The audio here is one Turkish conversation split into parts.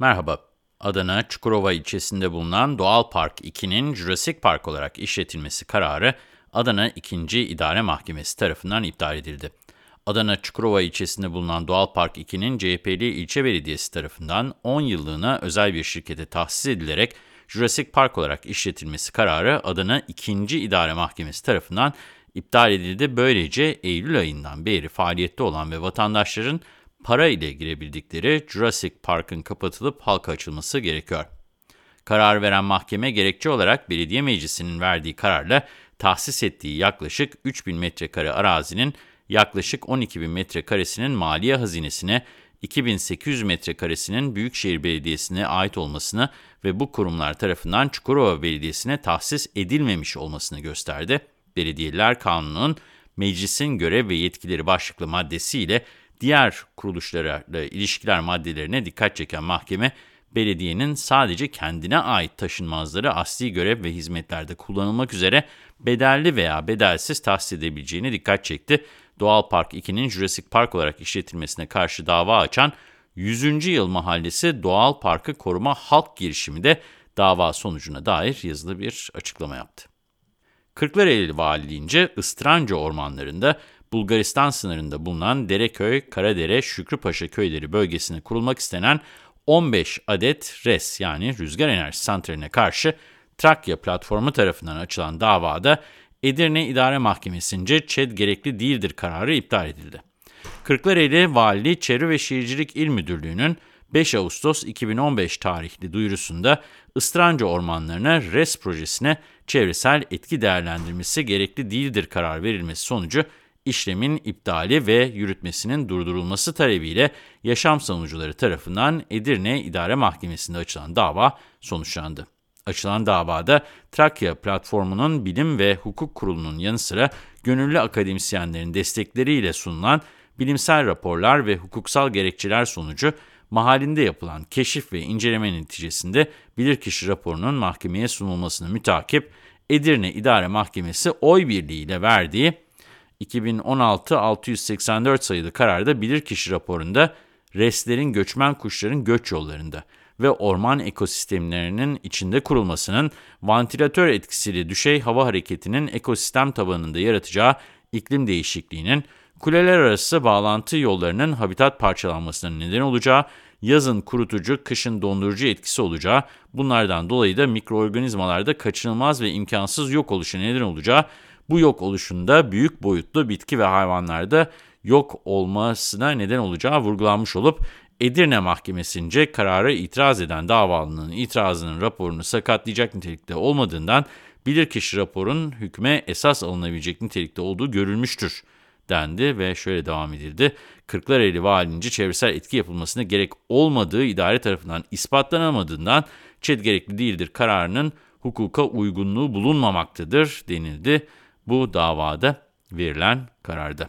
Merhaba. Adana Çukurova ilçesinde bulunan Doğal Park 2'nin Jurassic Park olarak işletilmesi kararı Adana 2. İdare Mahkemesi tarafından iptal edildi. Adana Çukurova ilçesinde bulunan Doğal Park 2'nin CHP'li ilçe belediyesi tarafından 10 yıllığına özel bir şirkete tahsis edilerek Jurassic Park olarak işletilmesi kararı Adana 2. İdare Mahkemesi tarafından iptal edildi. Böylece Eylül ayından beri faaliyette olan ve vatandaşların para ile girebildikleri Jurassic Park'ın kapatılıp halka açılması gerekiyor. Karar veren mahkeme gerekçe olarak belediye meclisinin verdiği kararla tahsis ettiği yaklaşık 3000 metrekare arazinin yaklaşık 12 bin metrekaresinin maliye hazinesine, 2800 metrekaresinin Büyükşehir Belediyesi'ne ait olmasını ve bu kurumlar tarafından Çukurova Belediyesi'ne tahsis edilmemiş olmasını gösterdi. Belediyeler Kanunu'nun meclisin görev ve yetkileri başlıklı maddesiyle diğer kuruluşlarla ilişkiler maddelerine dikkat çeken mahkeme, belediyenin sadece kendine ait taşınmazları asli görev ve hizmetlerde kullanılmak üzere bedelli veya bedelsiz tahsis edebileceğine dikkat çekti. Doğal Park 2'nin Jurassic Park olarak işletilmesine karşı dava açan 100. Yıl Mahallesi Doğal Parkı Koruma Halk Girişimi de dava sonucuna dair yazılı bir açıklama yaptı. Kırklareli Valiliğince Istranca ormanlarında Bulgaristan sınırında bulunan Dereköy, Karadere, Şükrüpaşa köyleri bölgesine kurulmak istenen 15 adet RES yani rüzgar enerji santraline karşı Trakya platformu tarafından açılan davada Edirne İdare Mahkemesi'nce ÇED gerekli değildir kararı iptal edildi. Kırklareli Valiliği Çevre ve Şehircilik İl Müdürlüğü'nün 5 Ağustos 2015 tarihli duyurusunda Istranca ormanlarına RES projesine çevresel etki değerlendirmesi gerekli değildir karar verilmesi sonucu işlemin iptali ve yürütmesinin durdurulması talebiyle yaşam savunucuları tarafından Edirne İdare Mahkemesi'nde açılan dava sonuçlandı. Açılan davada Trakya Platformu'nun Bilim ve Hukuk Kurulu'nun yanı sıra gönüllü akademisyenlerin destekleriyle sunulan bilimsel raporlar ve hukuksal gerekçeler sonucu mahallinde yapılan keşif ve inceleme neticesinde bilirkişi raporunun mahkemeye sunulmasını mütakip Edirne İdare Mahkemesi oy birliğiyle verdiği 2016-684 sayılı kararda bilirkişi raporunda restlerin göçmen kuşların göç yollarında ve orman ekosistemlerinin içinde kurulmasının vantilatör etkisiyle düşey hava hareketinin ekosistem tabanında yaratacağı iklim değişikliğinin kuleler arası bağlantı yollarının habitat parçalanmasına neden olacağı, yazın kurutucu, kışın dondurucu etkisi olacağı, bunlardan dolayı da mikroorganizmalarda kaçınılmaz ve imkansız yok oluşu neden olacağı, bu yok oluşunda büyük boyutlu bitki ve hayvanlarda yok olmasına neden olacağı vurgulanmış olup Edirne Mahkemesi'nce karara itiraz eden davalının itirazının raporunu sakatlayacak nitelikte olmadığından bilirkişi raporun hükme esas alınabilecek nitelikte olduğu görülmüştür dendi ve şöyle devam edildi. Kırklareli Valinci çevresel etki yapılmasına gerek olmadığı idare tarafından ispatlanamadığından ÇED gerekli değildir kararının hukuka uygunluğu bulunmamaktadır denildi bu davada verilen kararda.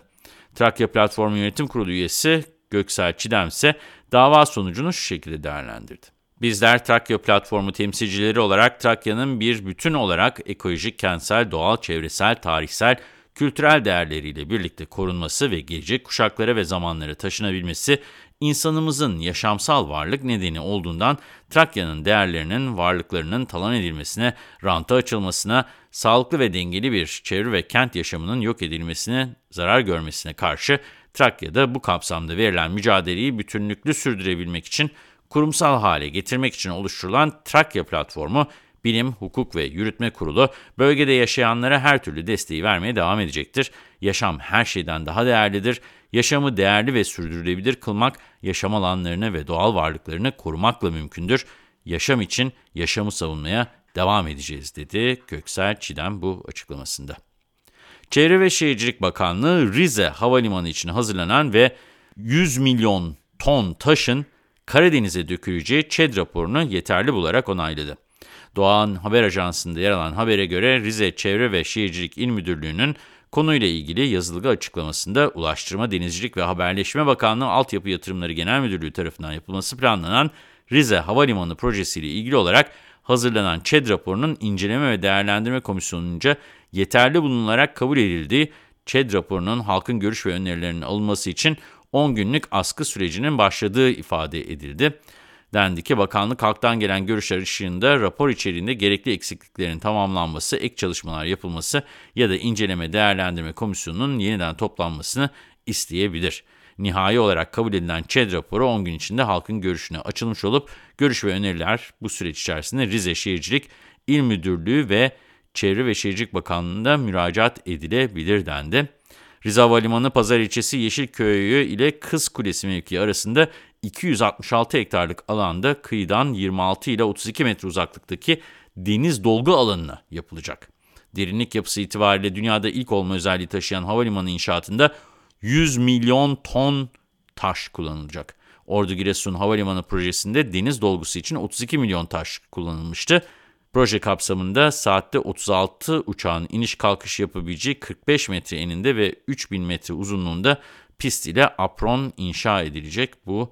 Trakya Platformu Yönetim Kurulu üyesi Göksel Çiğdem ise dava sonucunu şu şekilde değerlendirdi. Bizler Trakya Platformu temsilcileri olarak Trakya'nın bir bütün olarak ekolojik, kentsel, doğal, çevresel, tarihsel, kültürel değerleriyle birlikte korunması ve gelecek kuşaklara ve zamanlara taşınabilmesi insanımızın yaşamsal varlık nedeni olduğundan Trakya'nın değerlerinin, varlıklarının talan edilmesine, ranta açılmasına, sağlıklı ve dengeli bir çevre ve kent yaşamının yok edilmesine, zarar görmesine karşı Trakya'da bu kapsamda verilen mücadeleyi bütünlüklü sürdürebilmek için kurumsal hale getirmek için oluşturulan Trakya Platformu, Bilim, Hukuk ve Yürütme Kurulu bölgede yaşayanlara her türlü desteği vermeye devam edecektir. Yaşam her şeyden daha değerlidir. Yaşamı değerli ve sürdürülebilir kılmak, yaşam alanlarını ve doğal varlıklarını korumakla mümkündür. Yaşam için yaşamı savunmaya devam edeceğiz dedi Göksel Çiğdem bu açıklamasında. Çevre ve Şehircilik Bakanlığı Rize Havalimanı için hazırlanan ve 100 milyon ton taşın Karadeniz'e döküleceği ÇED raporunu yeterli bularak onayladı. Doğan Haber Ajansı'nda yer alan habere göre Rize Çevre ve Şehircilik İl Müdürlüğü'nün konuyla ilgili yazılı açıklamasında Ulaştırma, Denizcilik ve Haberleşme Bakanlığı Altyapı Yatırımları Genel Müdürlüğü tarafından yapılması planlanan Rize Havalimanı projesiyle ilgili olarak hazırlanan ÇED raporunun inceleme ve değerlendirme komisyonunca yeterli bulunularak kabul edildiği ÇED raporunun halkın görüş ve önerilerinin alınması için 10 günlük askı sürecinin başladığı ifade edildi. Dendi ki bakanlık halktan gelen görüşler ışığında rapor içeriğinde gerekli eksikliklerin tamamlanması, ek çalışmalar yapılması ya da inceleme değerlendirme komisyonunun yeniden toplanmasını isteyebilir. Nihai olarak kabul edilen ÇED raporu 10 gün içinde halkın görüşüne açılmış olup görüş ve öneriler bu süreç içerisinde Rize Şehircilik İl Müdürlüğü ve Çevre ve Şehircilik Bakanlığı'nda müracaat edilebilir dendi. Rize Havalimanı Pazar ilçesi Yeşilköy ile Kız Kulesi mevkii arasında 266 hektarlık alanda kıyıdan 26 ile 32 metre uzaklıktaki deniz dolgu alanına yapılacak. Derinlik yapısı itibariyle dünyada ilk olma özelliği taşıyan havalimanı inşaatında 100 milyon ton taş kullanılacak. Ordu Giresun Havalimanı projesinde deniz dolgusu için 32 milyon taş kullanılmıştı. Proje kapsamında saatte 36 uçağın iniş kalkış yapabileceği 45 metre eninde ve 3000 metre uzunluğunda pist ile apron inşa edilecek bu